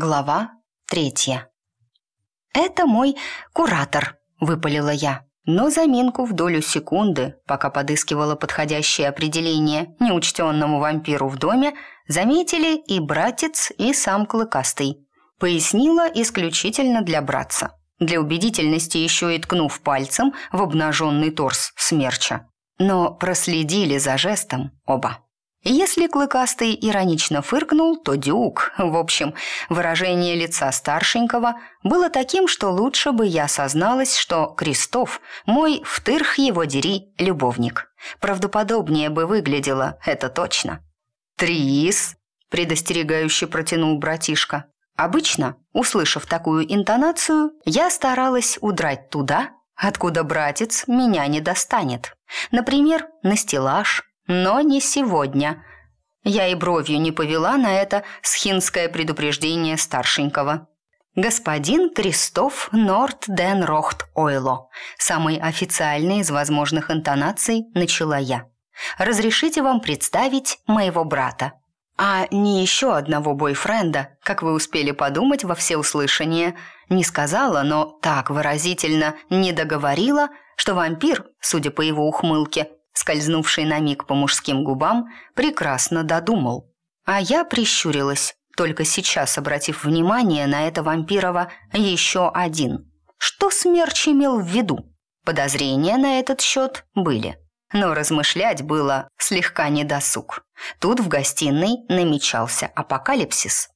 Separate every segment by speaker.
Speaker 1: Глава третья. «Это мой куратор», — выпалила я. Но заминку в долю секунды, пока подыскивала подходящее определение неучтенному вампиру в доме, заметили и братец, и сам Клыкастый. Пояснила исключительно для братца. Для убедительности еще и ткнув пальцем в обнаженный торс смерча. Но проследили за жестом оба. Если Клыкастый иронично фыркнул, то Дюк, в общем, выражение лица старшенького было таким, что лучше бы я созналась, что Крестов – мой втырх его дери любовник. Правдоподобнее бы выглядело, это точно. «Трис!» – предостерегающе протянул братишка. Обычно, услышав такую интонацию, я старалась удрать туда, откуда братец меня не достанет. Например, на стеллаж – но не сегодня. Я и бровью не повела на это схинское предупреждение старшенького. Господин Кристоф Норт Ден Рохт Ойло. Самый официальный из возможных интонаций начала я. Разрешите вам представить моего брата. А не еще одного бойфренда, как вы успели подумать во всеуслышание, не сказала, но так выразительно не договорила, что вампир, судя по его ухмылке, скользнувший на миг по мужским губам, прекрасно додумал. А я прищурилась, только сейчас обратив внимание на это вампирова еще один. Что Смерч имел в виду? Подозрения на этот счет были. Но размышлять было слегка недосуг. Тут в гостиной намечался апокалипсис.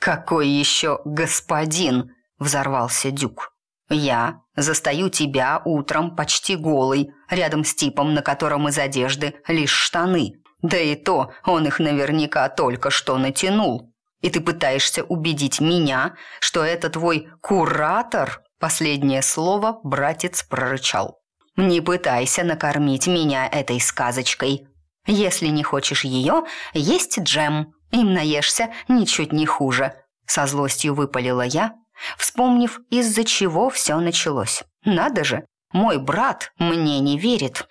Speaker 1: «Какой еще господин?» – взорвался Дюк. Я застаю тебя утром почти голый, рядом с типом, на котором из одежды лишь штаны. Да и то он их наверняка только что натянул. И ты пытаешься убедить меня, что это твой куратор? Последнее слово братец прорычал. Не пытайся накормить меня этой сказочкой. Если не хочешь ее, есть джем. Им наешься ничуть не хуже. Со злостью выпалила я, вспомнив, из-за чего все началось. Надо же, мой брат мне не верит.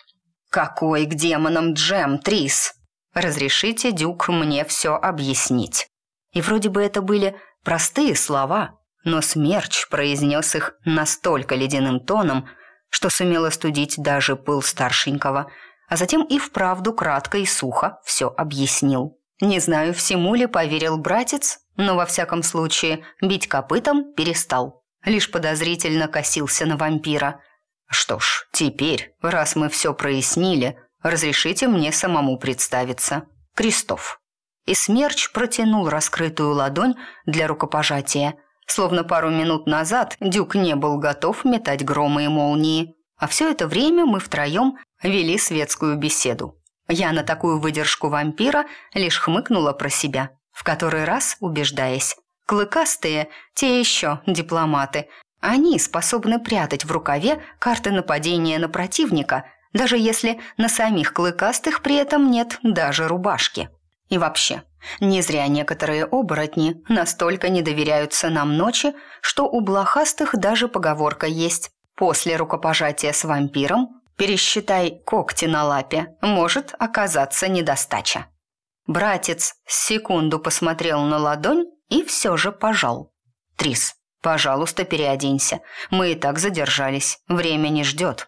Speaker 1: Какой к демонам Джем, Трис? Разрешите, Дюк, мне все объяснить. И вроде бы это были простые слова, но Смерч произнес их настолько ледяным тоном, что сумел остудить даже пыл старшенького, а затем и вправду кратко и сухо все объяснил. Не знаю, всему ли поверил братец, но во всяком случае бить копытом перестал. Лишь подозрительно косился на вампира. «Что ж, теперь, раз мы все прояснили, разрешите мне самому представиться. Крестов». И Смерч протянул раскрытую ладонь для рукопожатия. Словно пару минут назад Дюк не был готов метать громы и молнии. А все это время мы втроем вели светскую беседу. Я на такую выдержку вампира лишь хмыкнула про себя в который раз убеждаясь. Клыкастые, те еще дипломаты. Они способны прятать в рукаве карты нападения на противника, даже если на самих клыкастых при этом нет даже рубашки. И вообще, не зря некоторые оборотни настолько не доверяются нам ночи, что у блохастых даже поговорка есть. После рукопожатия с вампиром пересчитай когти на лапе, может оказаться недостача. Братец секунду посмотрел на ладонь и все же пожал. «Трис, пожалуйста, переоденься. Мы и так задержались. Время не ждет».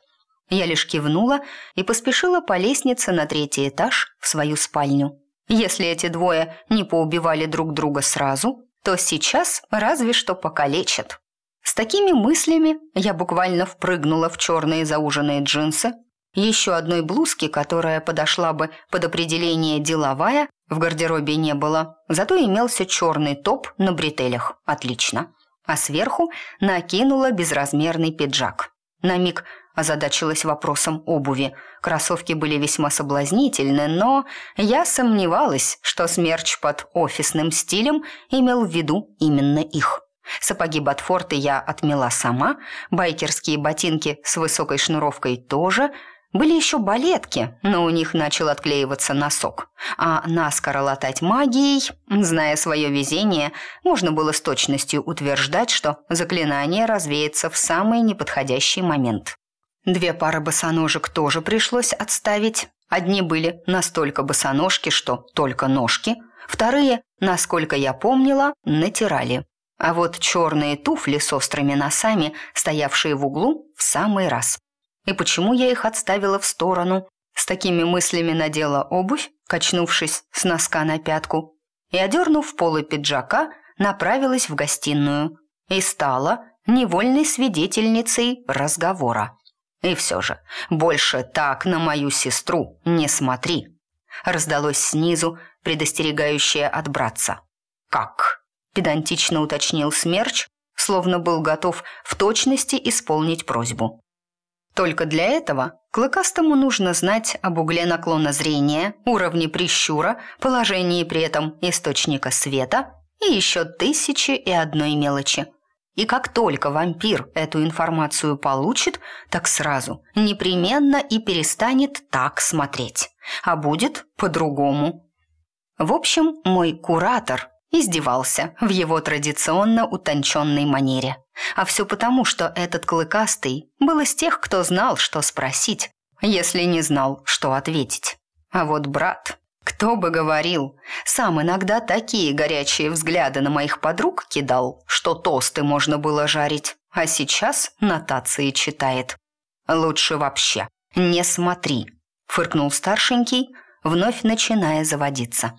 Speaker 1: Я лишь кивнула и поспешила по лестнице на третий этаж в свою спальню. Если эти двое не поубивали друг друга сразу, то сейчас разве что покалечат. С такими мыслями я буквально впрыгнула в черные зауженные джинсы, еще одной блузки, которая подошла бы под определение «деловая», в гардеробе не было, зато имелся черный топ на бретелях. Отлично. А сверху накинула безразмерный пиджак. На миг озадачилась вопросом обуви. Кроссовки были весьма соблазнительны, но я сомневалась, что смерч под офисным стилем имел в виду именно их. Сапоги Ботфорта я отмела сама, байкерские ботинки с высокой шнуровкой тоже – были еще балетки, но у них начал отклеиваться носок. А наскоро латать магией, зная свое везение, можно было с точностью утверждать, что заклинание развеется в самый неподходящий момент. Две пары босоножек тоже пришлось отставить. Одни были настолько босоножки, что только ножки, вторые, насколько я помнила, натирали. А вот черные туфли с острыми носами, стоявшие в углу, в самый раз. И почему я их отставила в сторону? С такими мыслями надела обувь, качнувшись с носка на пятку, и, одернув полы пиджака, направилась в гостиную и стала невольной свидетельницей разговора. И все же, больше так на мою сестру не смотри. Раздалось снизу, предостерегающее от братца. «Как?» – педантично уточнил Смерч, словно был готов в точности исполнить просьбу. Только для этого клыкастому нужно знать об угле наклона зрения, уровне прищура, положении при этом источника света и еще тысячи и одной мелочи. И как только вампир эту информацию получит, так сразу, непременно и перестанет так смотреть, а будет по-другому. В общем, мой куратор издевался в его традиционно утонченной манере. А все потому, что этот клыкастый был из тех, кто знал, что спросить, если не знал, что ответить. А вот брат, кто бы говорил, сам иногда такие горячие взгляды на моих подруг кидал, что тосты можно было жарить, а сейчас нотации читает. «Лучше вообще не смотри», — фыркнул старшенький, вновь начиная заводиться.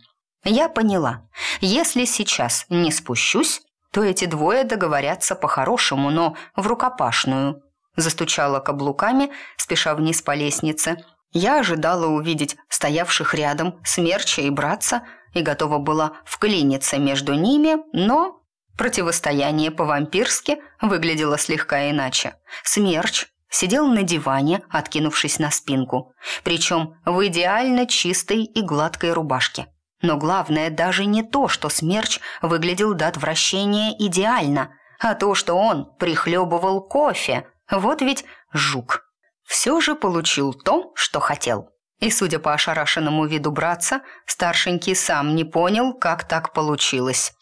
Speaker 1: Я поняла, если сейчас не спущусь, то эти двое договорятся по-хорошему, но в рукопашную. Застучала каблуками, спеша вниз по лестнице. Я ожидала увидеть стоявших рядом смерча и братца и готова была вклиниться между ними, но противостояние по-вампирски выглядело слегка иначе. Смерч сидел на диване, откинувшись на спинку, причем в идеально чистой и гладкой рубашке. Но главное даже не то, что смерч выглядел до отвращения идеально, а то, что он прихлебывал кофе. Вот ведь жук. Все же получил то, что хотел. И, судя по ошарашенному виду братца, старшенький сам не понял, как так получилось.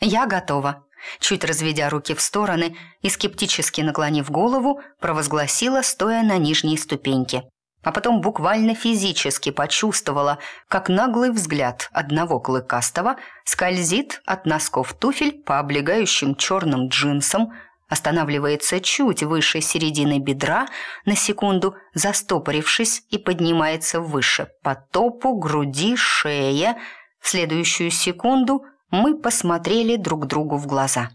Speaker 1: «Я готова», чуть разведя руки в стороны и скептически наклонив голову, провозгласила, стоя на нижней ступеньке а потом буквально физически почувствовала, как наглый взгляд одного клыкастого скользит от носков туфель по облегающим черным джинсам, останавливается чуть выше середины бедра, на секунду застопорившись и поднимается выше по топу, груди, шее. В следующую секунду мы посмотрели друг другу в глаза.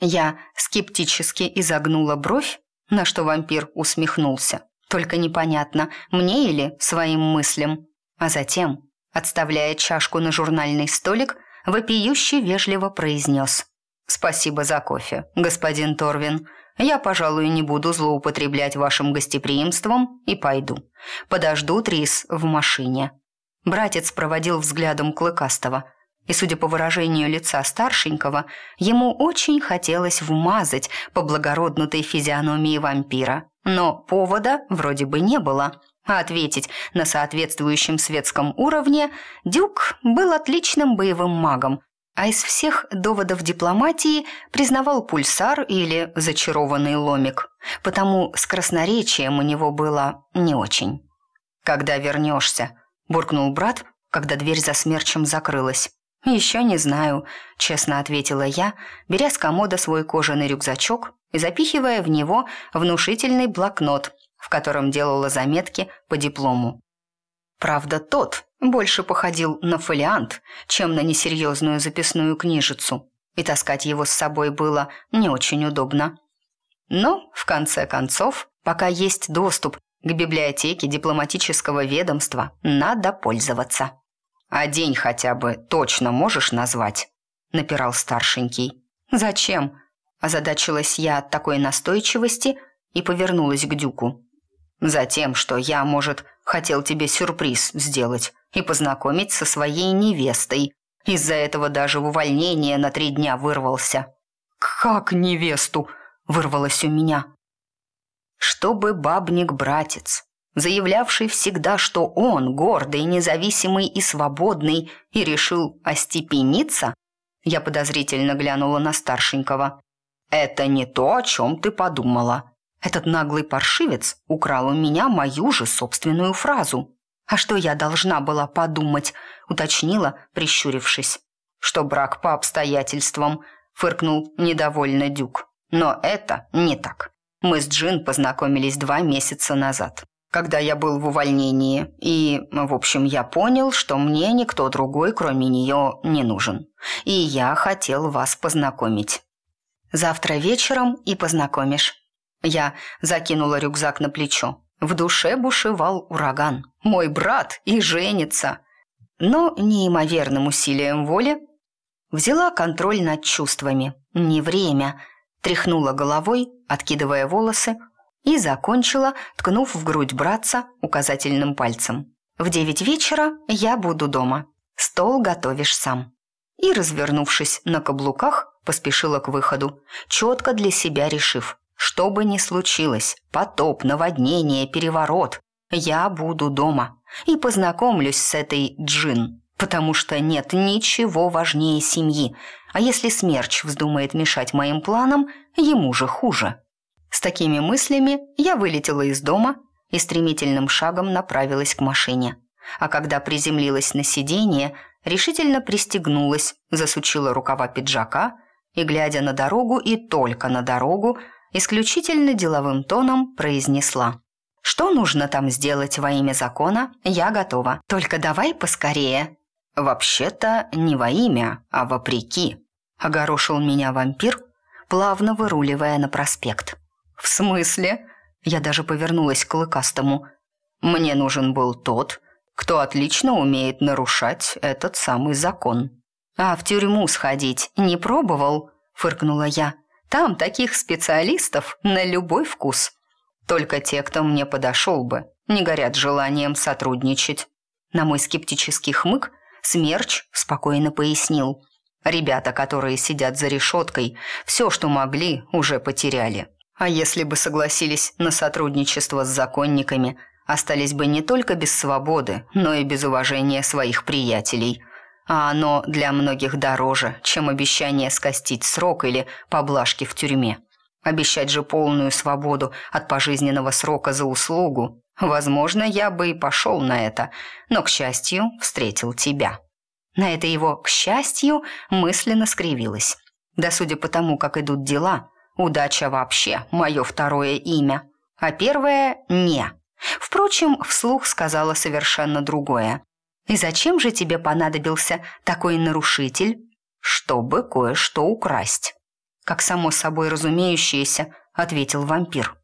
Speaker 1: Я скептически изогнула бровь, на что вампир усмехнулся. Только непонятно, мне или своим мыслям. А затем, отставляя чашку на журнальный столик, вопиюще вежливо произнес. «Спасибо за кофе, господин Торвин. Я, пожалуй, не буду злоупотреблять вашим гостеприимством и пойду. Подожду Трис в машине». Братец проводил взглядом Клыкастого, и, судя по выражению лица старшенького, ему очень хотелось вмазать по благороднутой физиономии вампира. Но повода вроде бы не было. А ответить на соответствующем светском уровне Дюк был отличным боевым магом, а из всех доводов дипломатии признавал пульсар или зачарованный ломик, потому с красноречием у него было не очень. «Когда вернешься?» – буркнул брат, когда дверь за смерчем закрылась. «Еще не знаю», – честно ответила я, беря с комода свой кожаный рюкзачок и запихивая в него внушительный блокнот, в котором делала заметки по диплому. Правда, тот больше походил на фолиант, чем на несерьезную записную книжицу, и таскать его с собой было не очень удобно. Но, в конце концов, пока есть доступ к библиотеке дипломатического ведомства, надо пользоваться. «А день хотя бы точно можешь назвать?» – напирал старшенький. «Зачем?» Озадачилась я от такой настойчивости и повернулась к Дюку. «Затем, что я, может, хотел тебе сюрприз сделать и познакомить со своей невестой. Из-за этого даже в увольнение на три дня вырвался». «Как невесту?» – вырвалось у меня. «Чтобы бабник-братец, заявлявший всегда, что он гордый, независимый и свободный, и решил остепениться?» Я подозрительно глянула на старшенького. «Это не то, о чем ты подумала. Этот наглый паршивец украл у меня мою же собственную фразу. А что я должна была подумать?» — уточнила, прищурившись. «Что брак по обстоятельствам», — фыркнул недовольно Дюк. «Но это не так. Мы с Джин познакомились два месяца назад, когда я был в увольнении, и, в общем, я понял, что мне никто другой, кроме нее, не нужен. И я хотел вас познакомить. Завтра вечером и познакомишь». Я закинула рюкзак на плечо. В душе бушевал ураган. Мой брат и женится. Но неимоверным усилием воли взяла контроль над чувствами. Не время. Тряхнула головой, откидывая волосы, и закончила, ткнув в грудь братца указательным пальцем. «В девять вечера я буду дома. Стол готовишь сам». И, развернувшись на каблуках, поспешила к выходу, четко для себя решив, что бы ни случилось, потоп, наводнение, переворот, я буду дома и познакомлюсь с этой Джин, потому что нет ничего важнее семьи, а если смерч вздумает мешать моим планам, ему же хуже. С такими мыслями я вылетела из дома и стремительным шагом направилась к машине. А когда приземлилась на сиденье, решительно пристегнулась, засучила рукава пиджака и, глядя на дорогу и только на дорогу, исключительно деловым тоном произнесла. «Что нужно там сделать во имя закона, я готова. Только давай поскорее». «Вообще-то не во имя, а вопреки», — огорошил меня вампир, плавно выруливая на проспект. «В смысле?» Я даже повернулась к Клыкастому. «Мне нужен был тот, кто отлично умеет нарушать этот самый закон». «А в тюрьму сходить не пробовал?» — фыркнула я. Там таких специалистов на любой вкус. Только те, кто мне подошел бы, не горят желанием сотрудничать. На мой скептический хмык Смерч спокойно пояснил. Ребята, которые сидят за решеткой, все, что могли, уже потеряли. А если бы согласились на сотрудничество с законниками, остались бы не только без свободы, но и без уважения своих приятелей – а оно для многих дороже, чем обещание скостить срок или поблажки в тюрьме. Обещать же полную свободу от пожизненного срока за услугу. Возможно, я бы и пошел на это, но, к счастью, встретил тебя. На это его «к счастью» мысленно скривилась. Да судя по тому, как идут дела, удача вообще мое второе имя, а первое – не. Впрочем, вслух сказала совершенно другое. «И зачем же тебе понадобился такой нарушитель?» «Чтобы кое-что украсть», — как само собой разумеющееся, ответил вампир.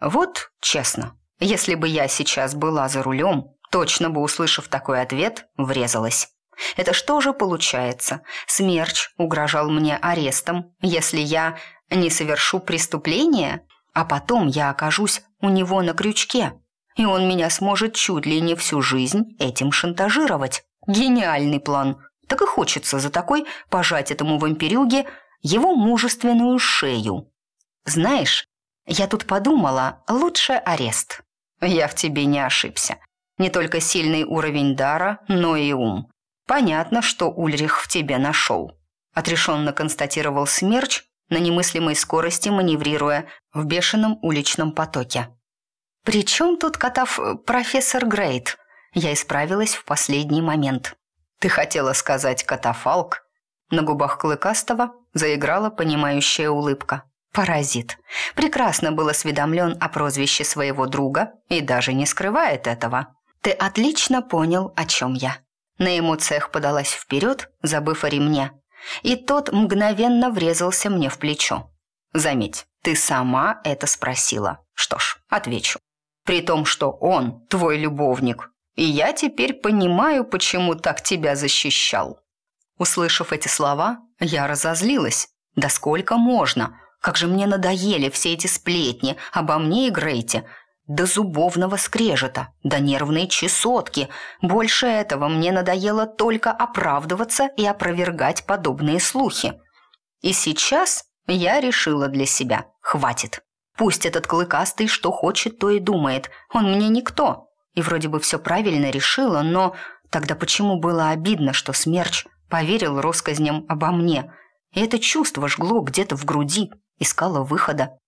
Speaker 1: «Вот честно, если бы я сейчас была за рулем, точно бы, услышав такой ответ, врезалась. Это что же получается? Смерч угрожал мне арестом, если я не совершу преступление, а потом я окажусь у него на крючке и он меня сможет чуть ли не всю жизнь этим шантажировать. Гениальный план. Так и хочется за такой пожать этому вампирюге его мужественную шею. Знаешь, я тут подумала, лучше арест. Я в тебе не ошибся. Не только сильный уровень дара, но и ум. Понятно, что Ульрих в тебе нашел. Отрешенно констатировал Смерч, на немыслимой скорости маневрируя в бешеном уличном потоке. «При чем тут катав профессор Грейт?» Я исправилась в последний момент. «Ты хотела сказать катафалк?» На губах Клыкастого заиграла понимающая улыбка. Паразит. Прекрасно был осведомлен о прозвище своего друга и даже не скрывает этого. «Ты отлично понял, о чем я». На эмоциях подалась вперед, забыв о ремне. И тот мгновенно врезался мне в плечо. «Заметь, ты сама это спросила. Что ж, отвечу. При том, что он твой любовник. И я теперь понимаю, почему так тебя защищал». Услышав эти слова, я разозлилась. «Да сколько можно? Как же мне надоели все эти сплетни обо мне и Грейте!» До зубовного скрежета, до нервной чесотки. Больше этого мне надоело только оправдываться и опровергать подобные слухи. И сейчас я решила для себя – хватит. Пусть этот клыкастый что хочет, то и думает. Он мне никто. И вроде бы все правильно решила, но тогда почему было обидно, что Смерч поверил россказням обо мне? И это чувство жгло где-то в груди, искало выхода.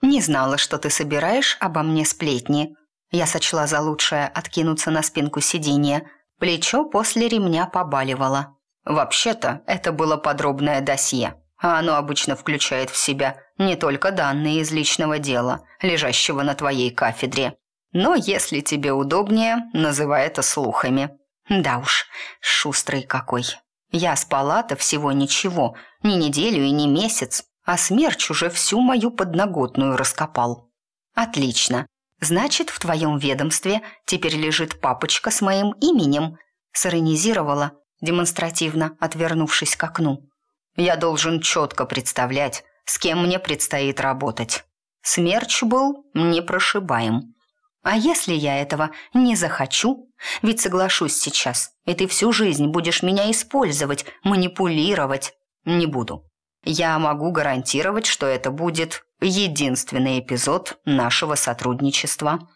Speaker 1: «Не знала, что ты собираешь обо мне сплетни». Я сочла за лучшее откинуться на спинку сиденья. Плечо после ремня побаливало. «Вообще-то это было подробное досье. а оно обычно включает в себя не только данные из личного дела, лежащего на твоей кафедре, но, если тебе удобнее, называй это слухами. Да уж, шустрый какой. Я спала-то всего ничего, ни неделю и ни месяц, а смерч уже всю мою подноготную раскопал. Отлично. Значит, в твоем ведомстве теперь лежит папочка с моим именем, сиронизировала, демонстративно отвернувшись к окну. Я должен четко представлять, с кем мне предстоит работать. Смерч был непрошибаем. А если я этого не захочу? Ведь соглашусь сейчас, и ты всю жизнь будешь меня использовать, манипулировать. Не буду. Я могу гарантировать, что это будет единственный эпизод нашего сотрудничества.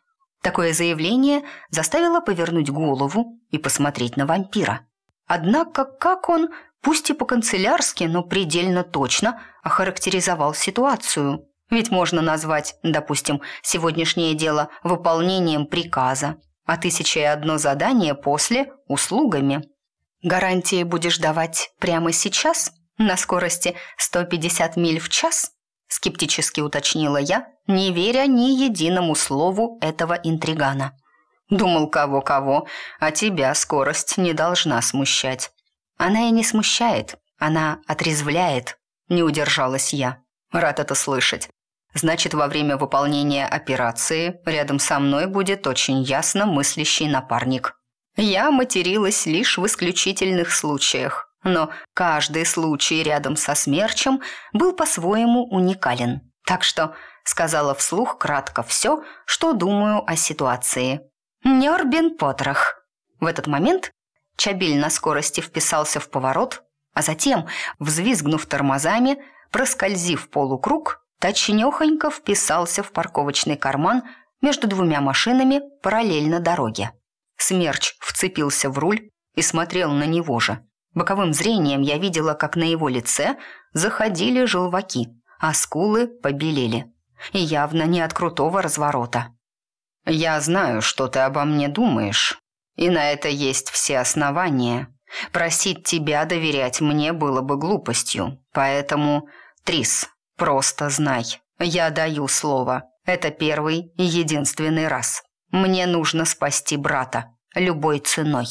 Speaker 1: Такое заявление заставило повернуть голову и посмотреть на вампира. Однако как он, пусть и по-канцелярски, но предельно точно, охарактеризовал ситуацию – ведь можно назвать, допустим, сегодняшнее дело выполнением приказа, а тысяча и одно задание после – услугами. Гарантии будешь давать прямо сейчас, на скорости 150 миль в час? Скептически уточнила я, не веря ни единому слову этого интригана. Думал, кого-кого, а тебя скорость не должна смущать. Она и не смущает, она отрезвляет, не удержалась я. Рад это слышать. Значит, во время выполнения операции рядом со мной будет очень ясно мыслящий напарник. Я материлась лишь в исключительных случаях, но каждый случай рядом со смерчем был по-своему уникален. Так что сказала вслух кратко все, что думаю о ситуации. «Нербин Потрох». В этот момент Чабиль на скорости вписался в поворот, а затем, взвизгнув тормозами, проскользив полукруг, точнёхонько вписался в парковочный карман между двумя машинами параллельно дороге. Смерч вцепился в руль и смотрел на него же. Боковым зрением я видела, как на его лице заходили желваки, а скулы побелели. И явно не от крутого разворота. «Я знаю, что ты обо мне думаешь, и на это есть все основания. Просить тебя доверять мне было бы глупостью, поэтому, Трис, Просто знай, я даю слово. Это первый и единственный раз. Мне нужно спасти брата. Любой ценой.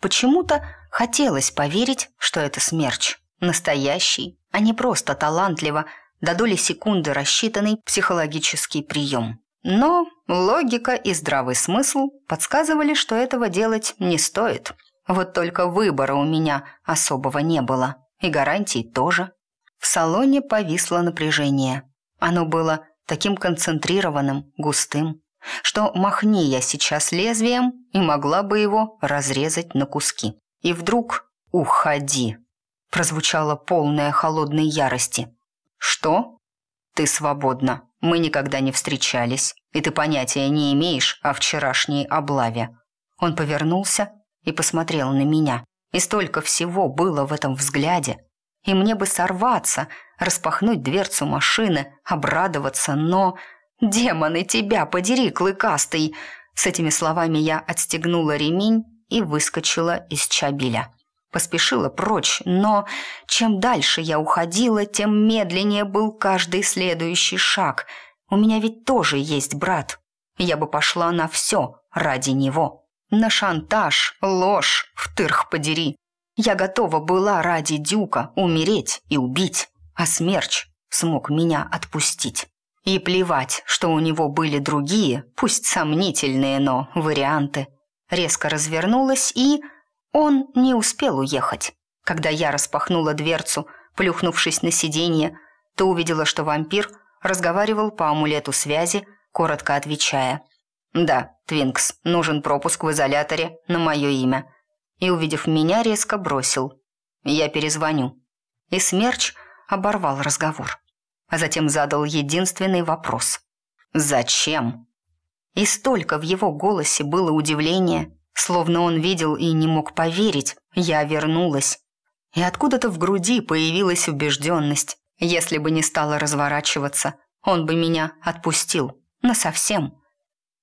Speaker 1: Почему-то хотелось поверить, что это смерч. Настоящий, а не просто талантливо, до доли секунды рассчитанный психологический прием. Но логика и здравый смысл подсказывали, что этого делать не стоит. Вот только выбора у меня особого не было. И гарантий тоже. В салоне повисло напряжение. Оно было таким концентрированным, густым, что махни я сейчас лезвием и могла бы его разрезать на куски. И вдруг «Уходи!» прозвучало полное холодной ярости. «Что?» «Ты свободна. Мы никогда не встречались, и ты понятия не имеешь о вчерашней облаве». Он повернулся и посмотрел на меня. И столько всего было в этом взгляде, и мне бы сорваться, распахнуть дверцу машины, обрадоваться, но... «Демоны, тебя подери, клыкастый!» С этими словами я отстегнула ремень и выскочила из чабиля. Поспешила прочь, но чем дальше я уходила, тем медленнее был каждый следующий шаг. У меня ведь тоже есть брат. Я бы пошла на все ради него. На шантаж, ложь, втырх подери. Я готова была ради Дюка умереть и убить, а Смерч смог меня отпустить. И плевать, что у него были другие, пусть сомнительные, но варианты. Резко развернулась и... Он не успел уехать. Когда я распахнула дверцу, плюхнувшись на сиденье, то увидела, что вампир разговаривал по амулету связи, коротко отвечая. «Да, Твинкс, нужен пропуск в изоляторе на мое имя и, увидев меня, резко бросил. «Я перезвоню». И Смерч оборвал разговор, а затем задал единственный вопрос. «Зачем?» И столько в его голосе было удивления, словно он видел и не мог поверить. Я вернулась. И откуда-то в груди появилась убежденность. Если бы не стала разворачиваться, он бы меня отпустил. Насовсем.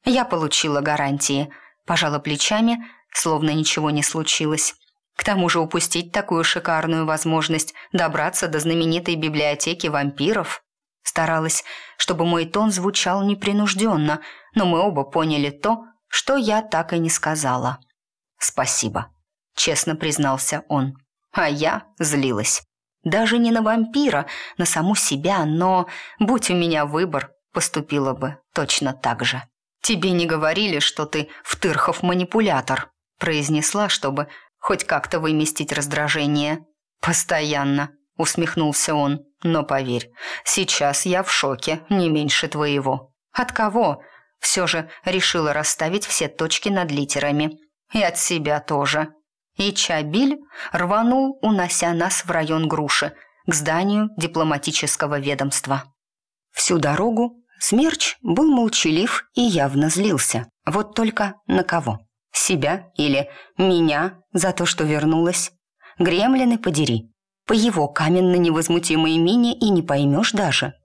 Speaker 1: Я получила гарантии, пожала плечами словно ничего не случилось. К тому же упустить такую шикарную возможность добраться до знаменитой библиотеки вампиров. Старалась, чтобы мой тон звучал непринужденно, но мы оба поняли то, что я так и не сказала. «Спасибо», — честно признался он. А я злилась. Даже не на вампира, на саму себя, но, будь у меня выбор, поступила бы точно так же. «Тебе не говорили, что ты втырхов манипулятор», произнесла, чтобы хоть как-то выместить раздражение. «Постоянно», — усмехнулся он. «Но поверь, сейчас я в шоке, не меньше твоего». «От кого?» Все же решила расставить все точки над литерами. «И от себя тоже». И Чабиль рванул, унося нас в район Груши, к зданию дипломатического ведомства. Всю дорогу Смерч был молчалив и явно злился. Вот только на кого? Себя или меня за то, что вернулась? Гремлины подери. По его каменно-невозмутимой мине и не поймешь даже.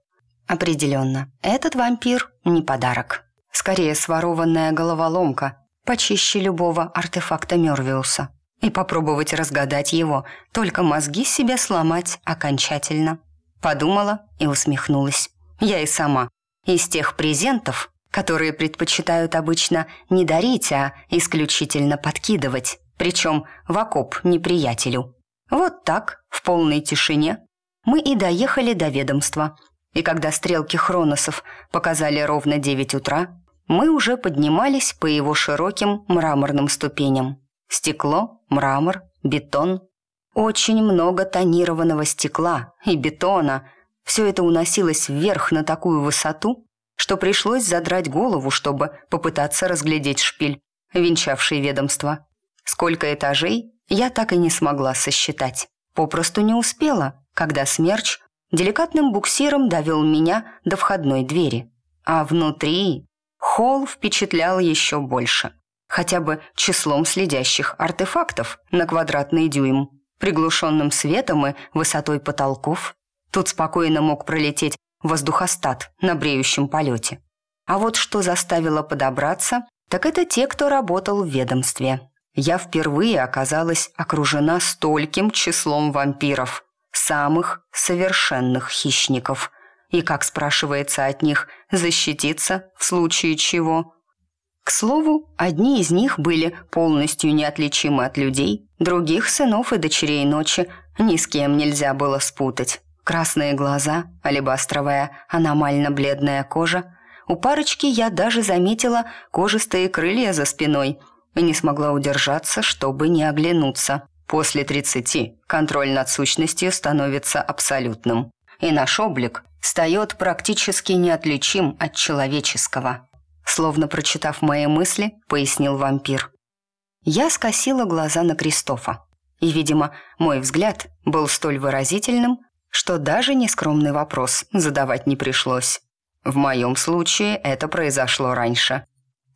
Speaker 1: Определенно, этот вампир не подарок. Скорее, сворованная головоломка, почище любого артефакта Мервиуса. И попробовать разгадать его, только мозги себе сломать окончательно. Подумала и усмехнулась. Я и сама. Из тех презентов, которые предпочитают обычно не дарить, а исключительно подкидывать, причем в окоп неприятелю. Вот так, в полной тишине, мы и доехали до ведомства. И когда стрелки Хроносов показали ровно 9 утра, мы уже поднимались по его широким мраморным ступеням. Стекло, мрамор, бетон. Очень много тонированного стекла и бетона. Все это уносилось вверх на такую высоту, что пришлось задрать голову, чтобы попытаться разглядеть шпиль, венчавший ведомство. Сколько этажей, я так и не смогла сосчитать. Попросту не успела, когда смерч деликатным буксиром довел меня до входной двери. А внутри холл впечатлял еще больше. Хотя бы числом следящих артефактов на квадратный дюйм, приглушенным светом и высотой потолков. Тут спокойно мог пролететь воздухостат на бреющем полете. А вот что заставило подобраться, так это те, кто работал в ведомстве. Я впервые оказалась окружена стольким числом вампиров, самых совершенных хищников. И как спрашивается от них защититься в случае чего? К слову, одни из них были полностью неотличимы от людей, других сынов и дочерей ночи ни с кем нельзя было спутать. Красные глаза, алебастровая, аномально-бледная кожа. У парочки я даже заметила кожистые крылья за спиной и не смогла удержаться, чтобы не оглянуться. После тридцати контроль над сущностью становится абсолютным, и наш облик стает практически неотличим от человеческого. Словно прочитав мои мысли, пояснил вампир. Я скосила глаза на Кристофа. И, видимо, мой взгляд был столь выразительным, что даже нескромный вопрос задавать не пришлось. В моем случае это произошло раньше.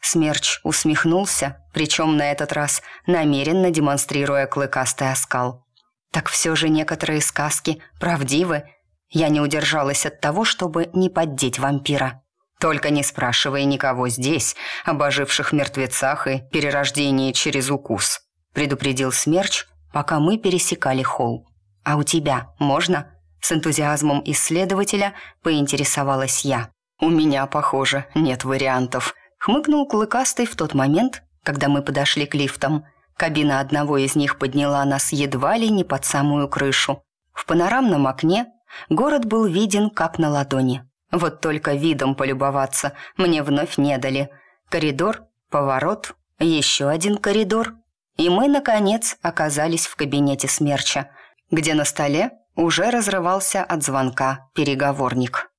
Speaker 1: Смерч усмехнулся, причем на этот раз намеренно демонстрируя клыкастый оскал. Так все же некоторые сказки правдивы. Я не удержалась от того, чтобы не поддеть вампира. Только не спрашивай никого здесь об оживших мертвецах и перерождении через укус, предупредил Смерч, пока мы пересекали холл. А у тебя можно? С энтузиазмом исследователя поинтересовалась я. «У меня, похоже, нет вариантов», — хмыкнул Клыкастый в тот момент, когда мы подошли к лифтам. Кабина одного из них подняла нас едва ли не под самую крышу. В панорамном окне город был виден как на ладони. Вот только видом полюбоваться мне вновь не дали. Коридор, поворот, еще один коридор. И мы, наконец, оказались в кабинете смерча, где на столе уже разрывался от звонка переговорник.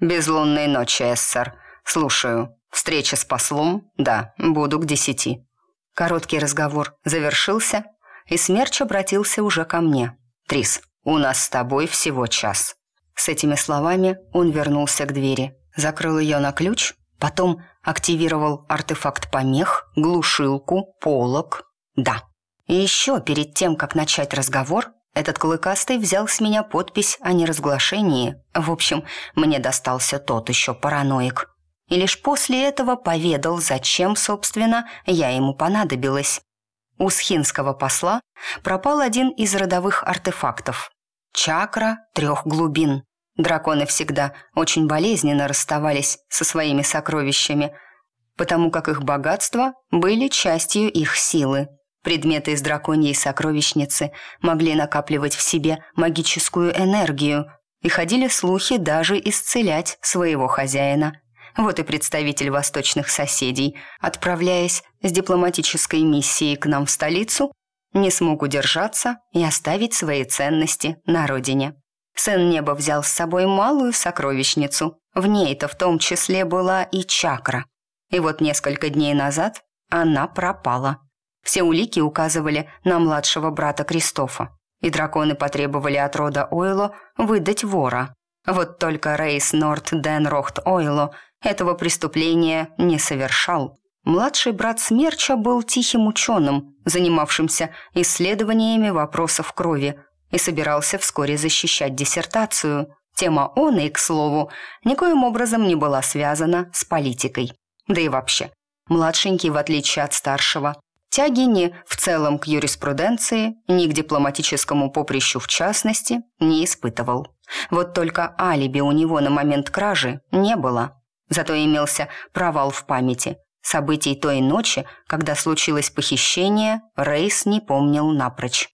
Speaker 1: «Безлунной ночи, эссер. Слушаю. Встреча с послом? Да, буду к десяти». Короткий разговор завершился, и Смерч обратился уже ко мне. «Трис, у нас с тобой всего час». С этими словами он вернулся к двери, закрыл ее на ключ, потом активировал артефакт помех, глушилку, полок. Да. И еще перед тем, как начать разговор, этот клыкастый взял с меня подпись о неразглашении. В общем, мне достался тот еще параноик. И лишь после этого поведал, зачем, собственно, я ему понадобилась. у схинского посла пропал один из родовых артефактов – чакра трех глубин. Драконы всегда очень болезненно расставались со своими сокровищами, потому как их богатства были частью их силы. Предметы из драконьей сокровищницы могли накапливать в себе магическую энергию, и ходили слухи даже исцелять своего хозяина – вот и представитель восточных соседей, отправляясь с дипломатической миссией к нам в столицу, не смог удержаться и оставить свои ценности на родине. Сын неба взял с собой малую сокровищницу. В ней-то в том числе была и чакра. И вот несколько дней назад она пропала. Все улики указывали на младшего брата Кристофа, и драконы потребовали от рода Ойло выдать вора. Вот только Рейс Норт Ден Рохт Ойло этого преступления не совершал. Младший брат Смерча был тихим ученым, занимавшимся исследованиями вопросов крови, и собирался вскоре защищать диссертацию. Тема он и, к слову, никоим образом не была связана с политикой. Да и вообще, младшенький, в отличие от старшего, тяги ни в целом к юриспруденции, ни к дипломатическому поприщу в частности не испытывал. Вот только алиби у него на момент кражи не было – Зато имелся провал в памяти. Событий той ночи, когда случилось похищение, Рейс не помнил напрочь.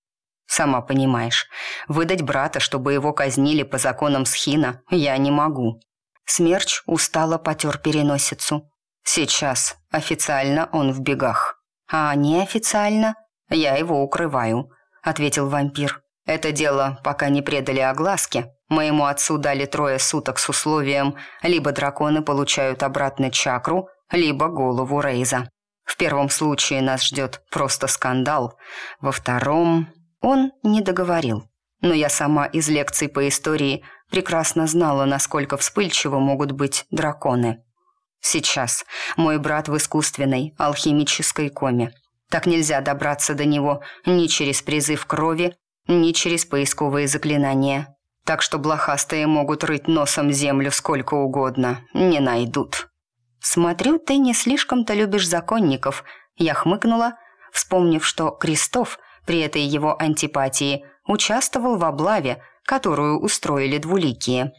Speaker 1: Сама понимаешь, выдать брата, чтобы его казнили по законам Схина, я не могу. Смерч устало потер переносицу. Сейчас официально он в бегах. А неофициально я его укрываю, ответил вампир. Это дело пока не предали огласке, Моему отцу дали трое суток с условием либо драконы получают обратно чакру, либо голову Рейза. В первом случае нас ждет просто скандал, во втором он не договорил. Но я сама из лекций по истории прекрасно знала, насколько вспыльчивы могут быть драконы. Сейчас мой брат в искусственной алхимической коме. Так нельзя добраться до него ни через призыв крови, ни через поисковые заклинания так что блохастые могут рыть носом землю сколько угодно, не найдут. «Смотрю, ты не слишком-то любишь законников», — я хмыкнула, вспомнив, что Крестов при этой его антипатии участвовал в облаве, которую устроили двуликие.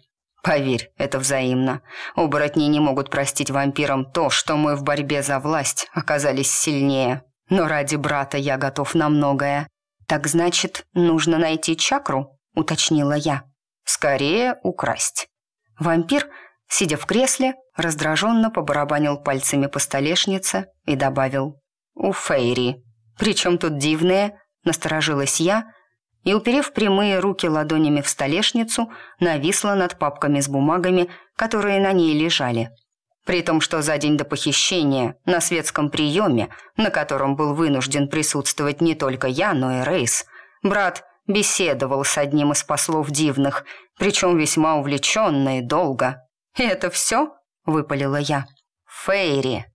Speaker 1: Поверь, это взаимно. Оборотни не могут простить вампирам то, что мы в борьбе за власть оказались сильнее. Но ради брата я готов на многое. Так значит, нужно найти чакру, уточнила я. Скорее украсть. Вампир, сидя в кресле, раздраженно побарабанил пальцами по столешнице и добавил «У Фейри». «Причем тут дивные?» – насторожилась я и, уперев прямые руки ладонями в столешницу, нависла над папками с бумагами, которые на ней лежали. При том, что за день до похищения на светском приеме, на котором был вынужден присутствовать не только я, но и Рейс, брат – беседовал с одним из послов дивных, причем весьма увлеченно и долго. «И это все?» — выпалила я. «Фейри.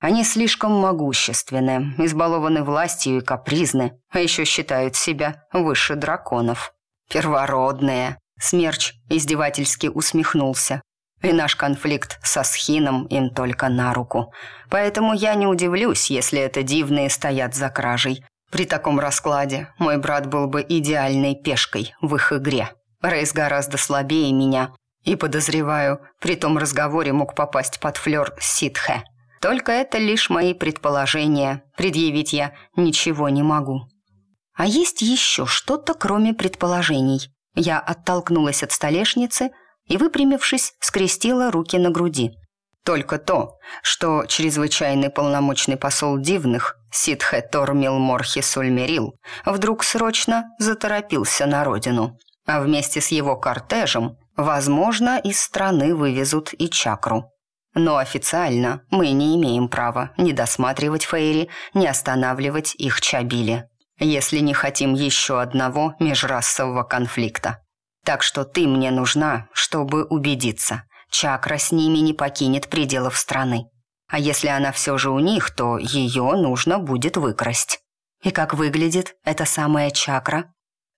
Speaker 1: Они слишком могущественны, избалованы властью и капризны, а еще считают себя выше драконов. Первородные!» Смерч издевательски усмехнулся. И наш конфликт со Схином им только на руку. Поэтому я не удивлюсь, если это дивные стоят за кражей. При таком раскладе мой брат был бы идеальной пешкой в их игре. Рейс гораздо слабее меня, и, подозреваю, при том разговоре мог попасть под флёр ситхе. Только это лишь мои предположения, предъявить я ничего не могу. А есть еще что-то, кроме предположений. Я оттолкнулась от столешницы и, выпрямившись, скрестила руки на груди. Только то, что чрезвычайный полномочный посол Дивных Ситхе Тормил Морхи Сульмерил вдруг срочно заторопился на родину, а вместе с его кортежем, возможно, из страны вывезут и чакру. Но официально мы не имеем права ни досматривать Фейри, ни останавливать их чабили, если не хотим еще одного межрасового конфликта. Так что ты мне нужна, чтобы убедиться, чакра с ними не покинет пределов страны. А если она все же у них, то ее нужно будет выкрасть. И как выглядит эта самая чакра?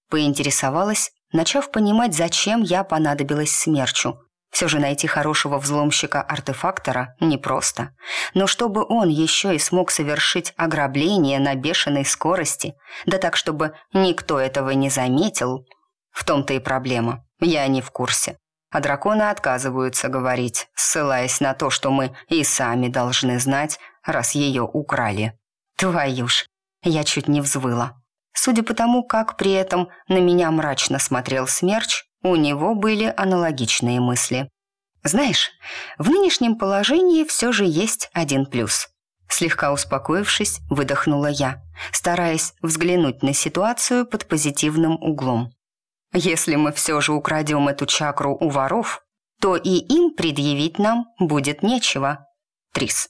Speaker 1: Поинтересовалась, начав понимать, зачем я понадобилась смерчу. Все же найти хорошего взломщика-артефактора непросто. Но чтобы он еще и смог совершить ограбление на бешеной скорости, да так, чтобы никто этого не заметил, в том-то и проблема. Я не в курсе. А драконы отказываются говорить, ссылаясь на то, что мы и сами должны знать, раз ее украли. Твою ж, я чуть не взвыла. Судя по тому, как при этом на меня мрачно смотрел смерч, у него были аналогичные мысли. «Знаешь, в нынешнем положении все же есть один плюс». Слегка успокоившись, выдохнула я, стараясь взглянуть на ситуацию под позитивным углом. «Если мы все же украдем эту чакру у воров, то и им предъявить нам будет нечего. Трис,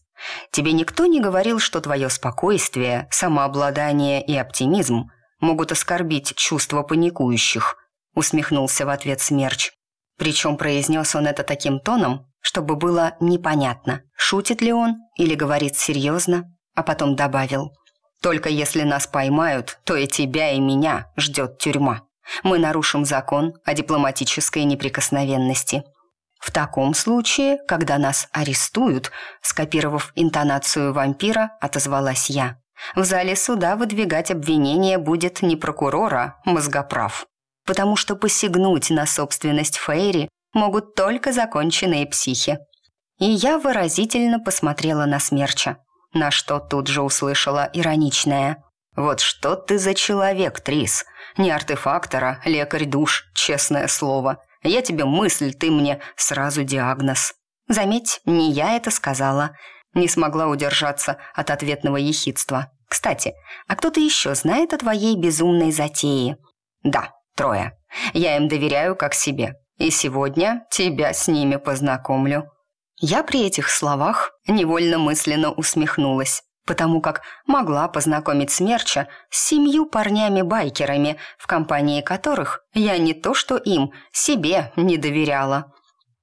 Speaker 1: тебе никто не говорил, что твое спокойствие, самообладание и оптимизм могут оскорбить чувства паникующих?» усмехнулся в ответ Смерч. Причем произнес он это таким тоном, чтобы было непонятно, шутит ли он или говорит серьезно, а потом добавил. «Только если нас поймают, то и тебя, и меня ждет тюрьма. Мы нарушим закон о дипломатической неприкосновенности». В таком случае, когда нас арестуют, скопировав интонацию вампира, отозвалась я. В зале суда выдвигать обвинение будет не прокурора, мозгоправ потому что посягнуть на собственность Фейри могут только законченные психи. И я выразительно посмотрела на Смерча, на что тут же услышала ироничное. «Вот что ты за человек, Трис? Не артефактора, лекарь душ, честное слово. Я тебе мысль, ты мне сразу диагноз». Заметь, не я это сказала. Не смогла удержаться от ответного ехидства. «Кстати, а кто-то еще знает о твоей безумной затее?» «Да, трое. Я им доверяю как себе. И сегодня тебя с ними познакомлю». Я при этих словах невольно мысленно усмехнулась, потому как могла познакомить Смерча с семью парнями-байкерами, в компании которых я не то что им, себе не доверяла.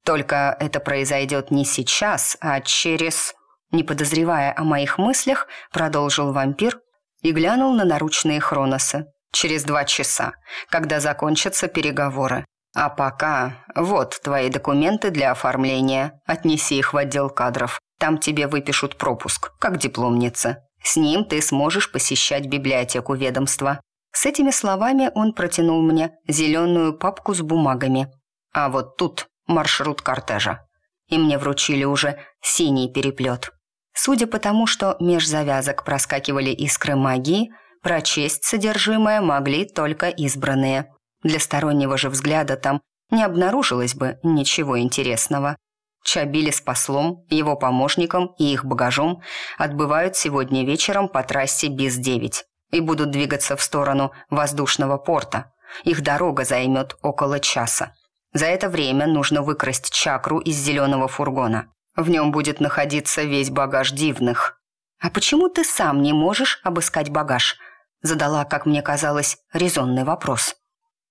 Speaker 1: Только это произойдет не сейчас, а через... Не подозревая о моих мыслях, продолжил вампир и глянул на наручные хроносы через два часа, когда закончатся переговоры. А пока вот твои документы для оформления. Отнеси их в отдел кадров. Там тебе выпишут пропуск, как дипломница. С ним ты сможешь посещать библиотеку ведомства. С этими словами он протянул мне зеленую папку с бумагами. А вот тут маршрут кортежа. И мне вручили уже синий переплет. Судя по тому, что меж завязок проскакивали искры магии, Прочесть содержимое могли только избранные. Для стороннего же взгляда там не обнаружилось бы ничего интересного. Чабили с послом, его помощником и их багажом отбывают сегодня вечером по трассе БИС-9 и будут двигаться в сторону воздушного порта. Их дорога займет около часа. За это время нужно выкрасть чакру из зеленого фургона. В нем будет находиться весь багаж дивных. «А почему ты сам не можешь обыскать багаж?» Задала, как мне казалось, резонный вопрос.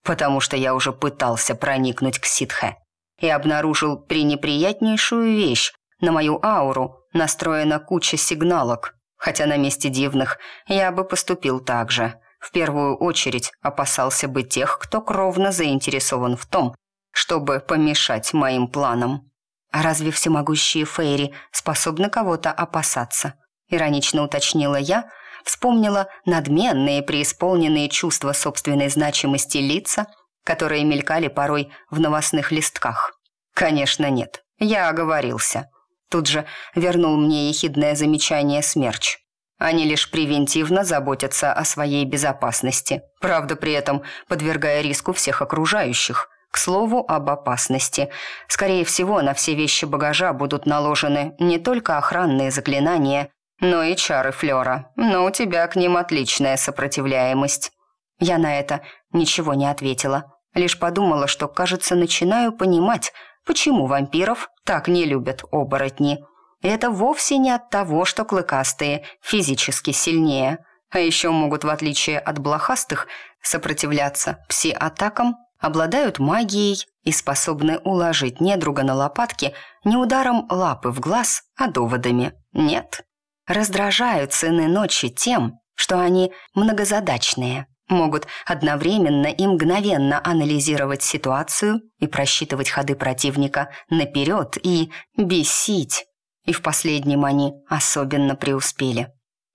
Speaker 1: Потому что я уже пытался проникнуть к ситхе и обнаружил пренеприятнейшую вещь. На мою ауру настроена куча сигналок, хотя на месте дивных я бы поступил так же. В первую очередь опасался бы тех, кто кровно заинтересован в том, чтобы помешать моим планам. А разве всемогущие Фейри способны кого-то опасаться? Иронично уточнила я, вспомнила надменные, преисполненные чувства собственной значимости лица, которые мелькали порой в новостных листках. Конечно, нет. Я оговорился. Тут же вернул мне ехидное замечание смерч. Они лишь превентивно заботятся о своей безопасности, правда при этом подвергая риску всех окружающих. К слову об опасности. Скорее всего, на все вещи багажа будут наложены не только охранные заклинания, но и чары Флёра. Но у тебя к ним отличная сопротивляемость». Я на это ничего не ответила. Лишь подумала, что, кажется, начинаю понимать, почему вампиров так не любят оборотни. Это вовсе не от того, что клыкастые физически сильнее, а еще могут, в отличие от блохастых, сопротивляться пси-атакам, обладают магией и способны уложить недруга на лопатки не ударом лапы в глаз, а доводами. Нет, раздражают сыны ночи тем, что они многозадачные, могут одновременно и мгновенно анализировать ситуацию и просчитывать ходы противника наперед и бесить. И в последнем они особенно преуспели.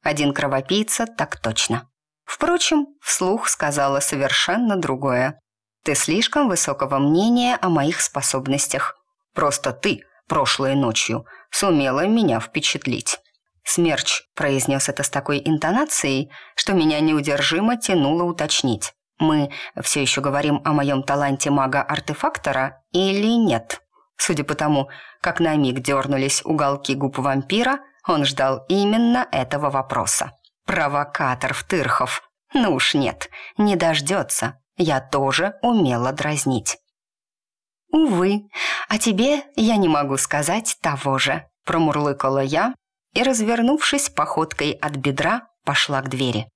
Speaker 1: Один кровопийца так точно. Впрочем, вслух сказала совершенно другое. «Ты слишком высокого мнения о моих способностях. Просто ты прошлой ночью сумела меня впечатлить». Смерч произнес это с такой интонацией, что меня неудержимо тянуло уточнить. Мы все еще говорим о моем таланте мага-артефактора или нет? Судя по тому, как на миг дернулись уголки губ вампира, он ждал именно этого вопроса. Провокатор тырхов. Ну уж нет, не дождется. Я тоже умела дразнить. «Увы, а тебе я не могу сказать того же», промурлыкала я, и, развернувшись походкой от бедра, пошла к двери.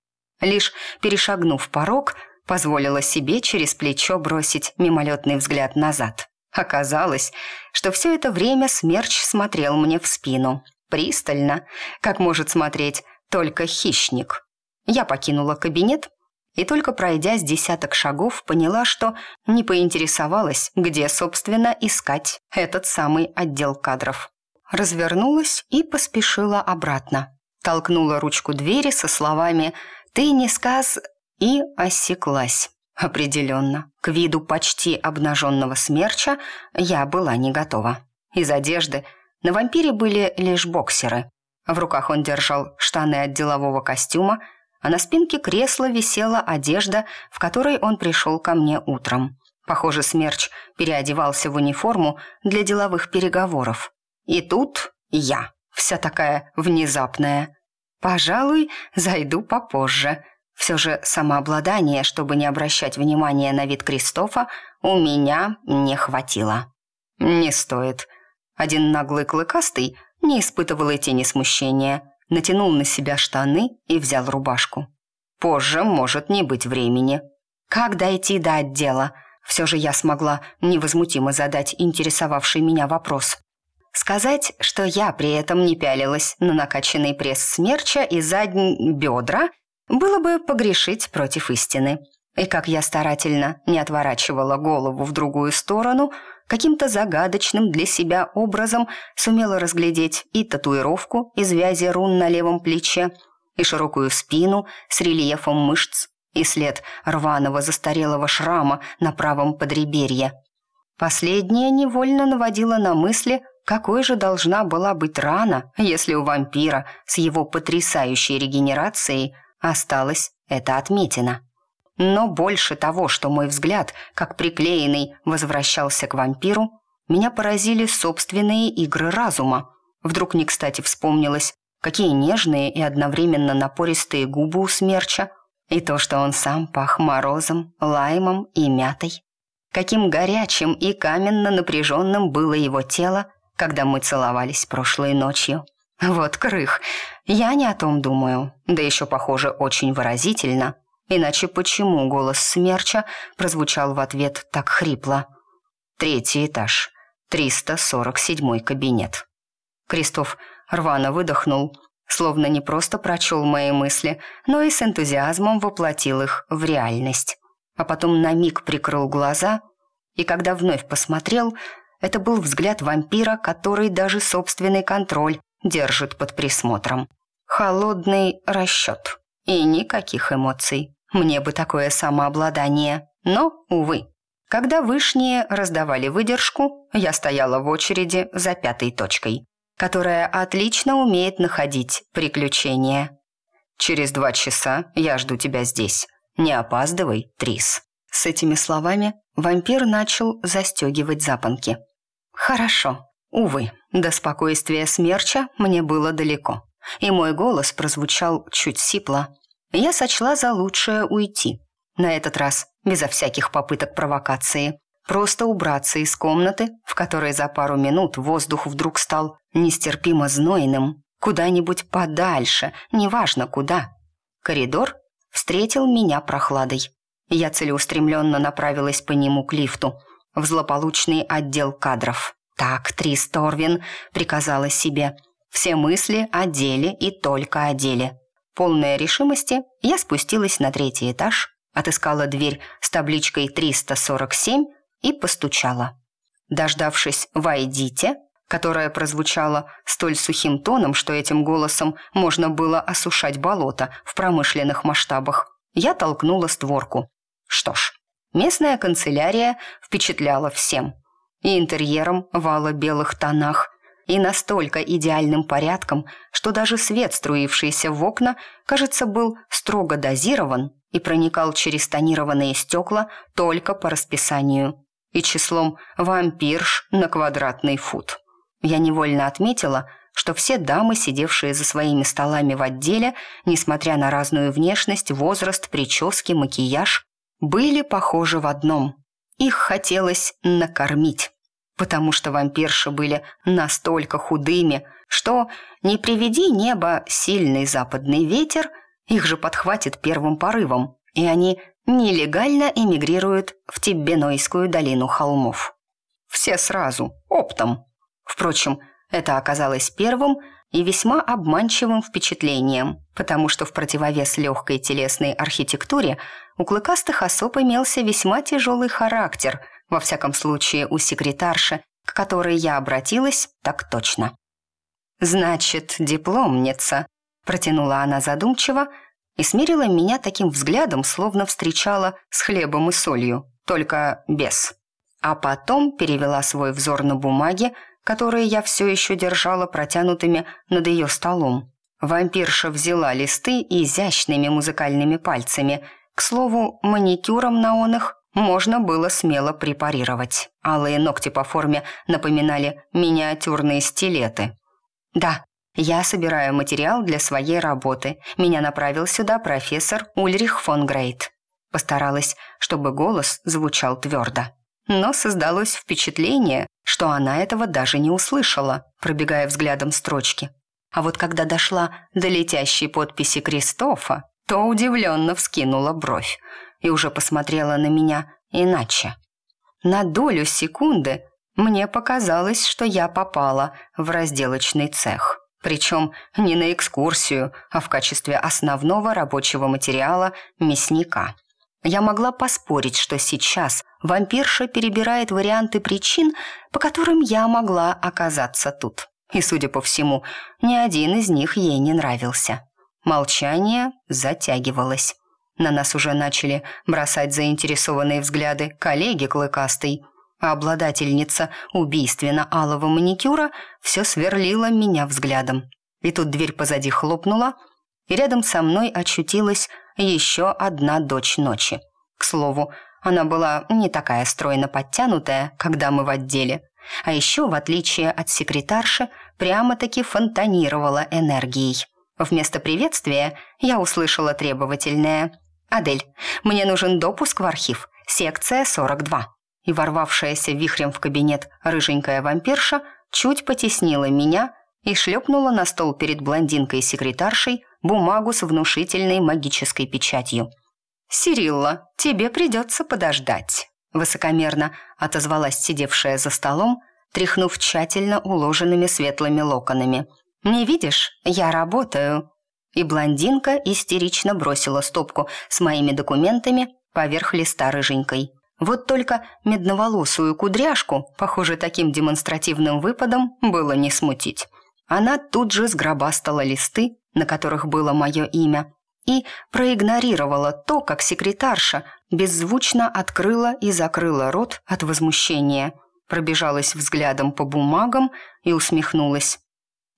Speaker 1: Лишь перешагнув порог, позволила себе через плечо бросить мимолетный взгляд назад. Оказалось, что все это время смерч смотрел мне в спину. Пристально, как может смотреть только хищник. Я покинула кабинет и только пройдя с десяток шагов, поняла, что не поинтересовалась, где, собственно, искать этот самый отдел кадров развернулась и поспешила обратно. Толкнула ручку двери со словами «Ты не сказ...» и осеклась. Определенно, к виду почти обнаженного смерча я была не готова. Из одежды на вампире были лишь боксеры. В руках он держал штаны от делового костюма, а на спинке кресла висела одежда, в которой он пришел ко мне утром. Похоже, смерч переодевался в униформу для деловых переговоров. И тут я, вся такая внезапная. Пожалуй, зайду попозже. Все же самообладание, чтобы не обращать внимания на вид Кристофа, у меня не хватило. Не стоит. Один наглый клыкастый не испытывал и тени смущения, натянул на себя штаны и взял рубашку. Позже может не быть времени. Как дойти до отдела? Все же я смогла невозмутимо задать интересовавший меня вопрос. Сказать, что я при этом не пялилась на накачанный пресс смерча и задние бедра, было бы погрешить против истины. И как я старательно не отворачивала голову в другую сторону, каким-то загадочным для себя образом сумела разглядеть и татуировку из вязи рун на левом плече, и широкую спину с рельефом мышц, и след рваного застарелого шрама на правом подреберье. Последнее невольно наводило на мысли какой же должна была быть рана, если у вампира с его потрясающей регенерацией осталась эта отметина? Но больше того, что мой взгляд, как приклеенный, возвращался к вампиру, меня поразили собственные игры разума. Вдруг не кстати вспомнилось, какие нежные и одновременно напористые губы у смерча, и то, что он сам пах морозом, лаймом и мятой. Каким горячим и каменно напряженным было его тело, когда мы целовались прошлой ночью. Вот крых. Я не о том думаю. Да еще, похоже, очень выразительно. Иначе почему голос смерча прозвучал в ответ так хрипло? Третий этаж. 347 кабинет. Кристоф рвано выдохнул, словно не просто прочел мои мысли, но и с энтузиазмом воплотил их в реальность. А потом на миг прикрыл глаза, и когда вновь посмотрел, это был взгляд вампира, который даже собственный контроль держит под присмотром. Холодный расчет. И никаких эмоций. Мне бы такое самообладание. Но, увы. Когда вышние раздавали выдержку, я стояла в очереди за пятой точкой, которая отлично умеет находить приключения. «Через два часа я жду тебя здесь. Не опаздывай, Трис». С этими словами вампир начал застегивать запонки. «Хорошо. Увы, до спокойствия смерча мне было далеко, и мой голос прозвучал чуть сипло. Я сочла за лучшее уйти. На этот раз безо всяких попыток провокации. Просто убраться из комнаты, в которой за пару минут воздух вдруг стал нестерпимо знойным. Куда-нибудь подальше, неважно куда. Коридор встретил меня прохладой. Я целеустремленно направилась по нему к лифту – в злополучный отдел кадров. «Так, Трис Торвин», — приказала себе, — «все мысли о деле и только о деле». Полная решимости, я спустилась на третий этаж отыскала дверь с табличкой 347 и постучала. Дождавшись «Войдите», которая прозвучала столь сухим тоном, что этим голосом можно было осушать болото в промышленных масштабах, я толкнула створку. Что ж, местная канцелярия впечатляла всем. И интерьером в ало-белых тонах, и настолько идеальным порядком, что даже свет, струившийся в окна, кажется, был строго дозирован и проникал через тонированные стекла только по расписанию и числом вампирш на квадратный фут. Я невольно отметила, что все дамы, сидевшие за своими столами в отделе, несмотря на разную внешность, возраст, прически, макияж, были похожи в одном. Их хотелось накормить, потому что вампирши были настолько худыми, что не приведи небо сильный западный ветер, их же подхватит первым порывом, и они нелегально эмигрируют в Тиббенойскую долину холмов. Все сразу, оптом. Впрочем, это оказалось первым и весьма обманчивым впечатлением, потому что в противовес легкой телесной архитектуре у клыкастых особ имелся весьма тяжелый характер, во всяком случае у секретарши, к которой я обратилась, так точно. «Значит, дипломница», — протянула она задумчиво и смирила меня таким взглядом, словно встречала с хлебом и солью, только без. А потом перевела свой взор на бумаги, которые я все еще держала протянутыми над ее столом. Вампирша взяла листы изящными музыкальными пальцами. К слову, маникюром на он их можно было смело препарировать. Алые ногти по форме напоминали миниатюрные стилеты. «Да, я собираю материал для своей работы. Меня направил сюда профессор Ульрих фон Грейт». Постаралась, чтобы голос звучал твердо но создалось впечатление, что она этого даже не услышала, пробегая взглядом строчки. А вот когда дошла до летящей подписи Кристофа, то удивленно вскинула бровь и уже посмотрела на меня иначе. На долю секунды мне показалось, что я попала в разделочный цех. Причем не на экскурсию, а в качестве основного рабочего материала мясника. Я могла поспорить, что сейчас вампирша перебирает варианты причин, по которым я могла оказаться тут. И, судя по всему, ни один из них ей не нравился. Молчание затягивалось. На нас уже начали бросать заинтересованные взгляды коллеги Клыкастой, а обладательница убийственно-алого маникюра все сверлила меня взглядом. И тут дверь позади хлопнула, и рядом со мной очутилась еще одна дочь ночи. К слову, она была не такая стройно подтянутая, когда мы в отделе, а еще, в отличие от секретарши, прямо-таки фонтанировала энергией. Вместо приветствия я услышала требовательное «Адель, мне нужен допуск в архив, секция 42». И ворвавшаяся вихрем в кабинет рыженькая вампирша чуть потеснила меня и шлепнула на стол перед блондинкой-секретаршей бумагу с внушительной магической печатью. «Сирилла, тебе придется подождать», — высокомерно отозвалась сидевшая за столом, тряхнув тщательно уложенными светлыми локонами. «Не видишь, я работаю». И блондинка истерично бросила стопку с моими документами поверх листа рыженькой. Вот только медноволосую кудряшку, похоже, таким демонстративным выпадом было не смутить. Она тут же сгробастала листы, на которых было мое имя, и проигнорировала то, как секретарша беззвучно открыла и закрыла рот от возмущения, пробежалась взглядом по бумагам и усмехнулась.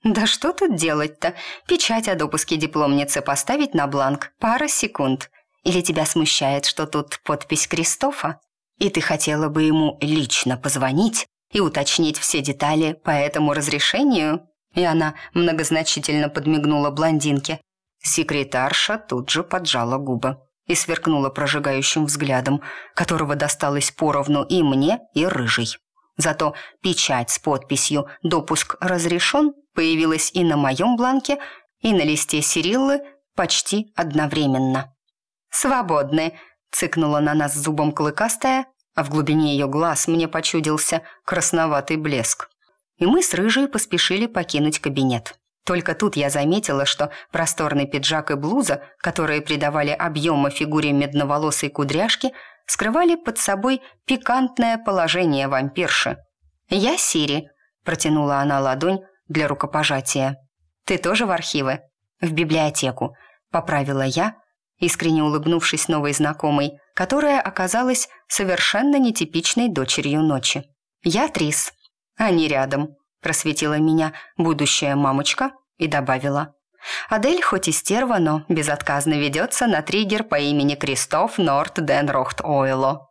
Speaker 1: «Да что тут делать-то? Печать о допуске дипломницы поставить на бланк пара секунд. Или тебя смущает, что тут подпись Кристофа? И ты хотела бы ему лично позвонить и уточнить все детали по этому разрешению?» И она многозначительно подмигнула блондинке. Секретарша тут же поджала губы и сверкнула прожигающим взглядом, которого досталось поровну и мне, и рыжий. Зато печать с подписью «Допуск разрешен» появилась и на моем бланке, и на листе Сириллы почти одновременно. «Свободны!» — цыкнула на нас зубом клыкастая, а в глубине ее глаз мне почудился красноватый блеск и мы с Рыжей поспешили покинуть кабинет. Только тут я заметила, что просторный пиджак и блуза, которые придавали объема фигуре медноволосой кудряшки, скрывали под собой пикантное положение вампирши. «Я Сири», — протянула она ладонь для рукопожатия. «Ты тоже в архивы?» «В библиотеку», — поправила я, искренне улыбнувшись новой знакомой, которая оказалась совершенно нетипичной дочерью ночи. «Я Трис. Они рядом», — просветила меня будущая мамочка и добавила. Адель хоть и стерва, но безотказно ведется на триггер по имени Кристоф Норт Ден Рохт Ойло.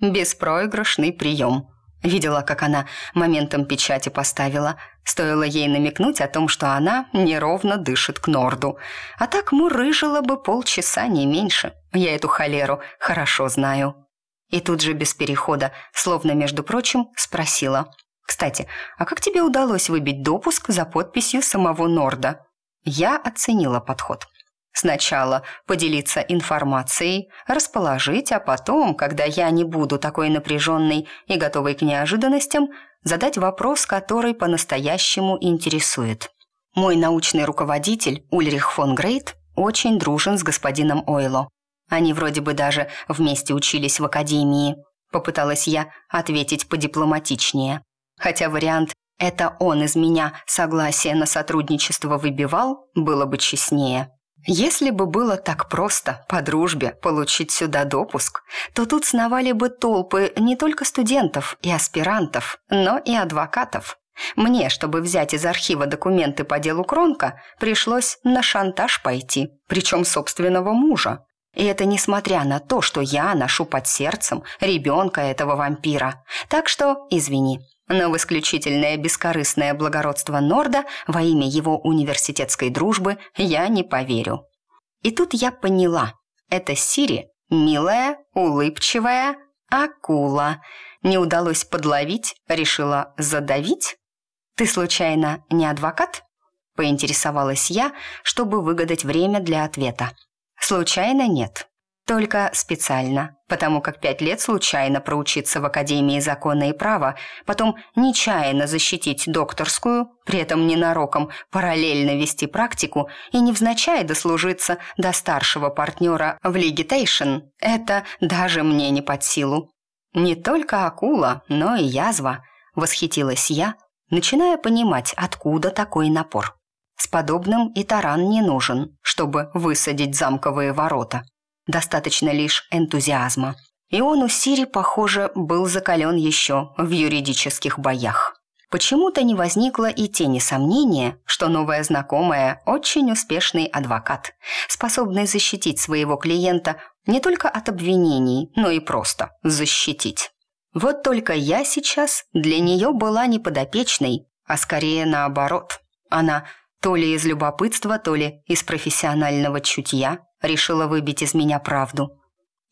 Speaker 1: Беспроигрышный прием. Видела, как она моментом печати поставила. Стоило ей намекнуть о том, что она неровно дышит к Норду. А так мурыжила бы полчаса, не меньше. Я эту холеру хорошо знаю. И тут же без перехода, словно между прочим, спросила. «Кстати, а как тебе удалось выбить допуск за подписью самого Норда?» Я оценила подход. Сначала поделиться информацией, расположить, а потом, когда я не буду такой напряженной и готовой к неожиданностям, задать вопрос, который по-настоящему интересует. Мой научный руководитель Ульрих фон Грейт очень дружен с господином Ойло. Они вроде бы даже вместе учились в академии. Попыталась я ответить подипломатичнее. Хотя вариант «это он из меня согласие на сотрудничество выбивал» было бы честнее. Если бы было так просто по дружбе получить сюда допуск, то тут сновали бы толпы не только студентов и аспирантов, но и адвокатов. Мне, чтобы взять из архива документы по делу Кронка, пришлось на шантаж пойти, причем собственного мужа. И это несмотря на то, что я ношу под сердцем ребенка этого вампира. Так что, извини, но в исключительное бескорыстное благородство Норда во имя его университетской дружбы я не поверю. И тут я поняла, это Сири милая, улыбчивая акула. Не удалось подловить, решила задавить? Ты случайно не адвокат? Поинтересовалась я, чтобы выгадать время для ответа. Случайно нет. Только специально, потому как пять лет случайно проучиться в Академии закона и права, потом нечаянно защитить докторскую, при этом ненароком параллельно вести практику и невзначай дослужиться до старшего партнера в Лигитейшн, это даже мне не под силу. Не только акула, но и язва, восхитилась я, начиная понимать, откуда такой напор. С подобным и таран не нужен, чтобы высадить замковые ворота. Достаточно лишь энтузиазма. И он у Сири, похоже, был закален еще в юридических боях. Почему-то не возникло и тени сомнения, что новая знакомая – очень успешный адвокат, способный защитить своего клиента не только от обвинений, но и просто защитить. Вот только я сейчас для нее была не подопечной, а скорее наоборот. Она то ли из любопытства, то ли из профессионального чутья решила выбить из меня правду.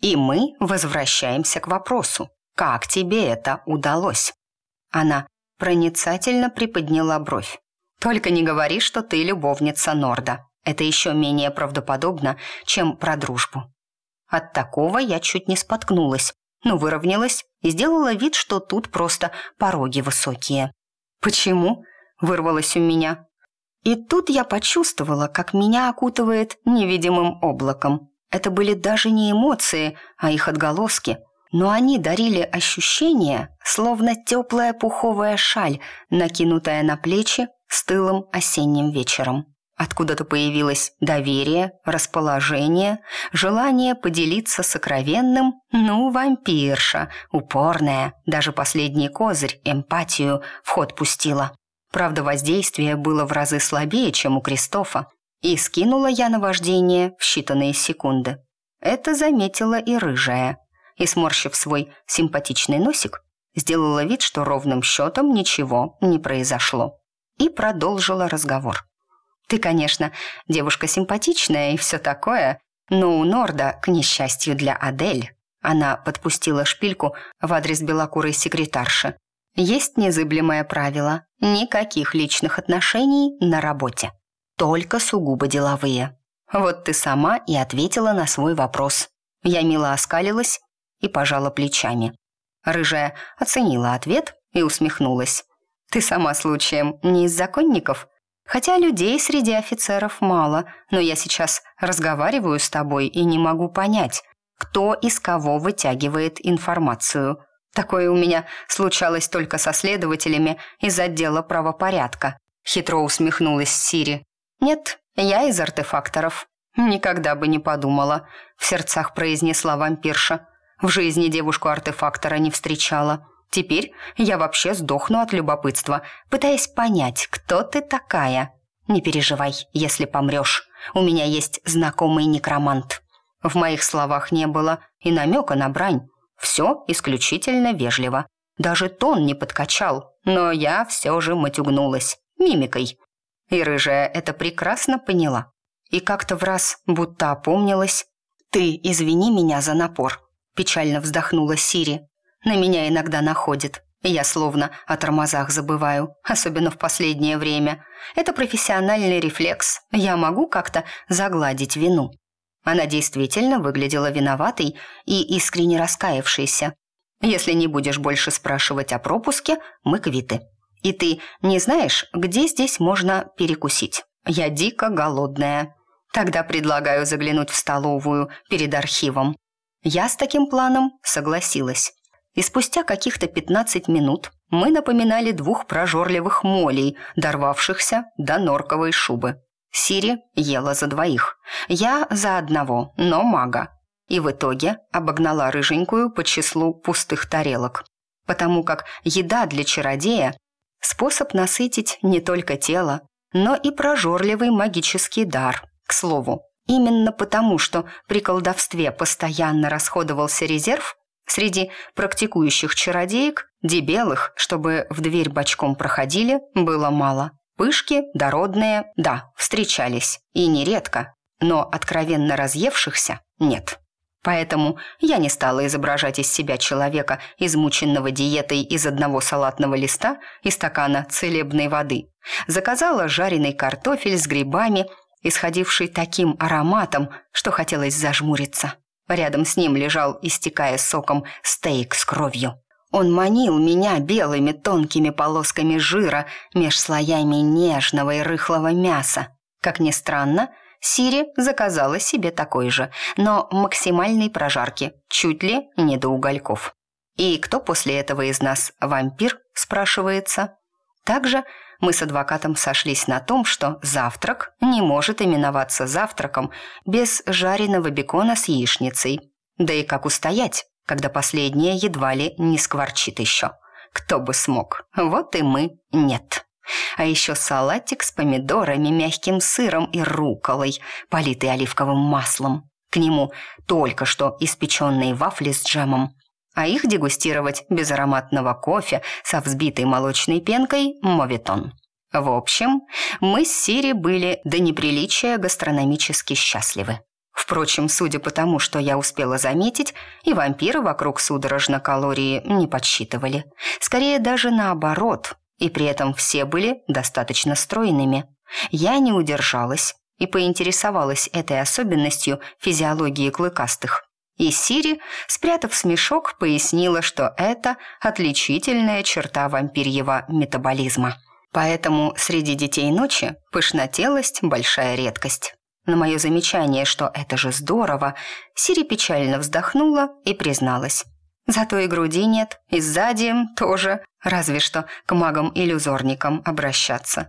Speaker 1: И мы возвращаемся к вопросу. Как тебе это удалось? Она проницательно приподняла бровь. Только не говори, что ты любовница Норда. Это еще менее правдоподобно, чем про дружбу. От такого я чуть не споткнулась, но выровнялась и сделала вид, что тут просто пороги высокие. «Почему?» – вырвалось у меня. И тут я почувствовала, как меня окутывает невидимым облаком. Это были даже не эмоции, а их отголоски. Но они дарили ощущение, словно теплая пуховая шаль, накинутая на плечи стылым осенним вечером. Откуда-то появилось доверие, расположение, желание поделиться сокровенным, ну, вампирша, упорная, даже последний козырь, эмпатию, в ход пустила. Правда, воздействие было в разы слабее, чем у Кристофа, и скинула я на вождение в считанные секунды. Это заметила и рыжая, и, сморщив свой симпатичный носик, сделала вид, что ровным счетом ничего не произошло, и продолжила разговор. «Ты, конечно, девушка симпатичная и все такое, но у Норда, к несчастью для Адель, она подпустила шпильку в адрес белокурой секретарши, есть незыблемое правило – никаких личных отношений на работе. Только сугубо деловые. Вот ты сама и ответила на свой вопрос. Я мило оскалилась и пожала плечами. Рыжая оценила ответ и усмехнулась. «Ты сама случаем не из законников?» Хотя людей среди офицеров мало, но я сейчас разговариваю с тобой и не могу понять, кто из кого вытягивает информацию. Такое у меня случалось только со следователями из отдела правопорядка. Хитро усмехнулась Сири. Нет, я из артефакторов. Никогда бы не подумала, в сердцах произнесла вампирша. В жизни девушку-артефактора не встречала. Теперь я вообще сдохну от любопытства, пытаясь понять, кто ты такая. Не переживай, если помрешь. У меня есть знакомый некромант. В моих словах не было и намека на брань. Все исключительно вежливо. Даже тон не подкачал, но я все же матюгнулась. Мимикой. И рыжая это прекрасно поняла. И как-то в раз будто опомнилась. «Ты извини меня за напор», – печально вздохнула Сири. На меня иногда находит. Я словно о тормозах забываю, особенно в последнее время. Это профессиональный рефлекс. Я могу как-то загладить вину. Она действительно выглядела виноватой и искренне раскаявшейся. Если не будешь больше спрашивать о пропуске, мы квиты. И ты не знаешь, где здесь можно перекусить? Я дико голодная. Тогда предлагаю заглянуть в столовую перед архивом. Я с таким планом согласилась и спустя каких-то 15 минут мы напоминали двух прожорливых молей, дорвавшихся до норковой шубы. Сири ела за двоих, я за одного, но мага. И в итоге обогнала рыженькую по числу пустых тарелок. Потому как еда для чародея – способ насытить не только тело, но и прожорливый магический дар. К слову, именно потому, что при колдовстве постоянно расходовался резерв, Среди практикующих чародеек дебелых, чтобы в дверь бочком проходили, было мало. Пышки, дородные, да, встречались, и нередко, но откровенно разъевшихся нет. Поэтому я не стала изображать из себя человека, измученного диетой из одного салатного листа и стакана целебной воды. Заказала жареный картофель с грибами, исходивший таким ароматом, что хотелось зажмуриться. Рядом с ним лежал, истекая соком, стейк с кровью. Он манил меня белыми тонкими полосками жира меж слоями нежного и рыхлого мяса. Как ни странно, Сири заказала себе такой же, но максимальной прожарки, чуть ли не до угольков. «И кто после этого из нас вампир?» – спрашивается. Также мы с адвокатом сошлись на том, что завтрак не может именоваться завтраком без жареного бекона с яичницей. Да и как устоять, когда последнее едва ли не скворчит еще. Кто бы смог? Вот и мы нет. А еще салатик с помидорами, мягким сыром и руколой, политый оливковым маслом. К нему только что испеченные вафли с джемом а их дегустировать без ароматного кофе со взбитой молочной пенкой – моветон. В общем, мы с Сири были до неприличия гастрономически счастливы. Впрочем, судя по тому, что я успела заметить, и вампиры вокруг судорожно калории не подсчитывали. Скорее даже наоборот, и при этом все были достаточно стройными. Я не удержалась и поинтересовалась этой особенностью физиологии клыкастых. И Сири, спрятав смешок, пояснила, что это отличительная черта вампирьего метаболизма. Поэтому среди детей ночи пышнотелость – большая редкость. На мое замечание, что это же здорово, Сири печально вздохнула и призналась. Зато и груди нет, и сзади тоже, разве что к магам-иллюзорникам обращаться.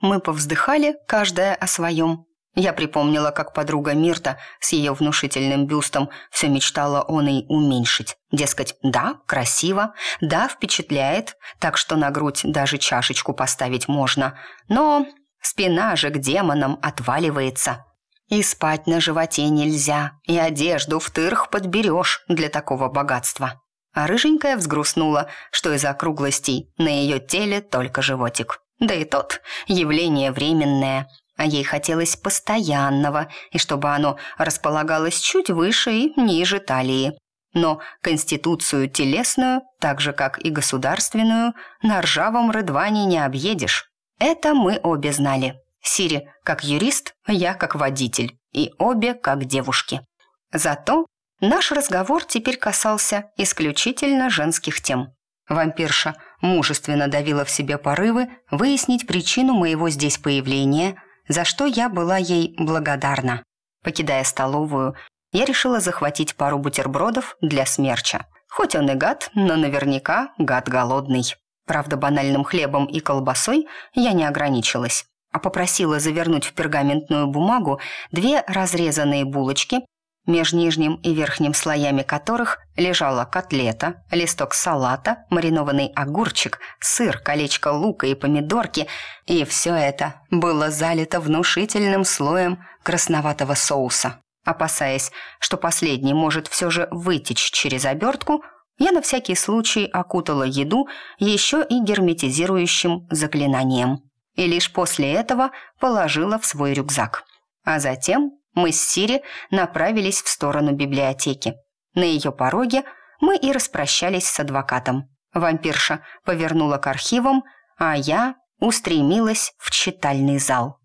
Speaker 1: Мы повздыхали, каждая о своем, я припомнила, как подруга Мирта с ее внушительным бюстом все мечтала он и уменьшить. Дескать, да, красиво, да, впечатляет, так что на грудь даже чашечку поставить можно. Но спина же к демонам отваливается. И спать на животе нельзя, и одежду в тырх подберешь для такого богатства. А рыженькая взгрустнула, что из округлостей на ее теле только животик. Да и тот явление временное – а ей хотелось постоянного, и чтобы оно располагалось чуть выше и ниже талии. Но конституцию телесную, так же как и государственную, на ржавом рыдване не объедешь. Это мы обе знали. Сири как юрист, я как водитель, и обе как девушки. Зато наш разговор теперь касался исключительно женских тем. Вампирша мужественно давила в себе порывы выяснить причину моего здесь появления, за что я была ей благодарна. Покидая столовую, я решила захватить пару бутербродов для смерча. Хоть он и гад, но наверняка гад голодный. Правда, банальным хлебом и колбасой я не ограничилась, а попросила завернуть в пергаментную бумагу две разрезанные булочки между нижним и верхним слоями которых лежала котлета, листок салата, маринованный огурчик, сыр, колечко лука и помидорки, и все это было залито внушительным слоем красноватого соуса. Опасаясь, что последний может все же вытечь через обертку, я на всякий случай окутала еду еще и герметизирующим заклинанием. И лишь после этого положила в свой рюкзак. А затем мы с Сири направились в сторону библиотеки. На ее пороге мы и распрощались с адвокатом. Вампирша повернула к архивам, а я устремилась в читальный зал.